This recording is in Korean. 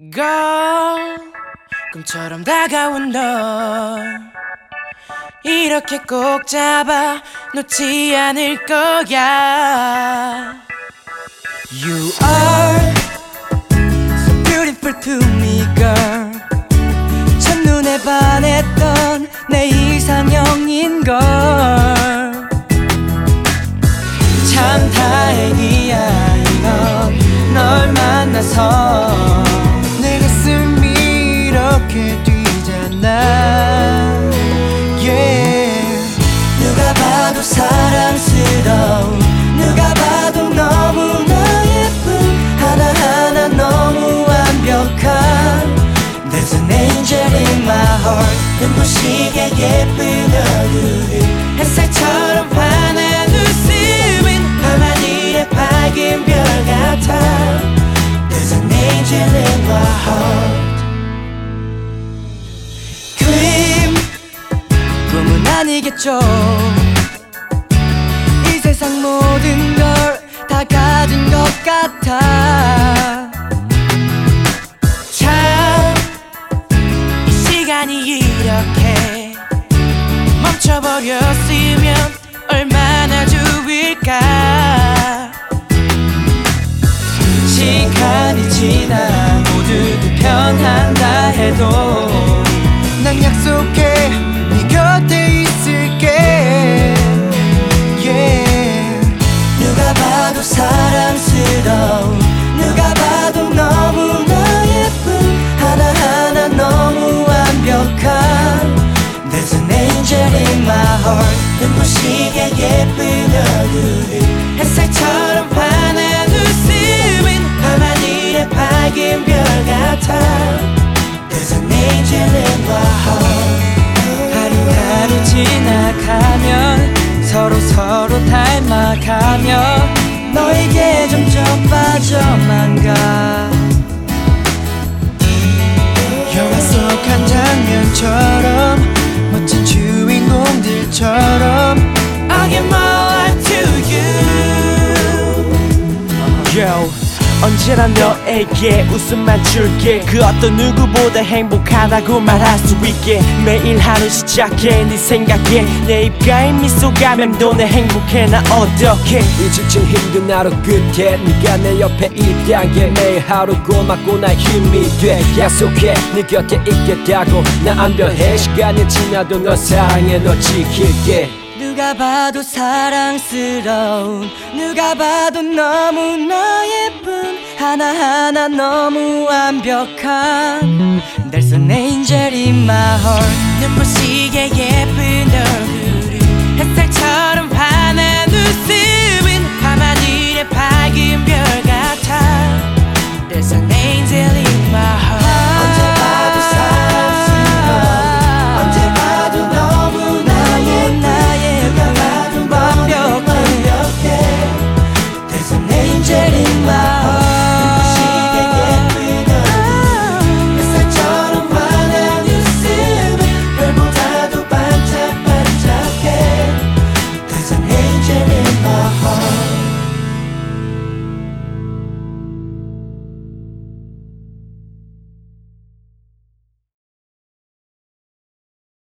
Girl 꿈처럼 다가온 너 이렇게 꼭 잡아 놓지 않을 거야. You are so beautiful to me girl. 첫눈에 반했던 내 이상형인걸. 참 다행이야 이건 널 만나서 이렇게 뛰잖아. Yeah. 누가 봐도 사랑스러운 누가 봐도 너무나 예쁜 하나하나 너무 완벽한. There's an angel in my heart. 눈부시게 예쁜 얼굴을 햇살처럼 아니겠죠. 이 세상 모든 걸 다 가진 것 같아. 참이 시간이 이렇게 멈춰버렸으면 얼마나 좋을까. 시간이 지나 모두 변한다 해도 봐도 사랑스러운 누가 봐도 너무나 예쁜 하나하나 너무 완벽한. There's an angel in my heart. 눈부시게 예쁜 얼굴을 햇살처럼 환한 웃음은 밤하늘의 밝은 별 같아. There's an angel in my heart. 하루하루 지나가면 서로 서로 닮아가며 너에게 점점 빠져만 가 언제나 너에게 웃음만 줄게. 그 어떤 누구보다 행복하다고 말할 수 있게. 매일 하루 시작해 네 생각에. 내 입가에 미소가 맴도네 행복해 나이 지친 힘든 하루 끝에 네가 내 옆에 있다게. 매일 하루 고맙고 날 힘이 돼. 약속해 네 곁에 있겠다고. 나 안 변해. 시간이 지나도 너 사랑해 너 지킬게 누가 봐도 사랑스러운 누가 봐도 너무나 예쁜 하나하나 너무 완벽한 There's an angel in my heart 눈부시게 예쁜 얼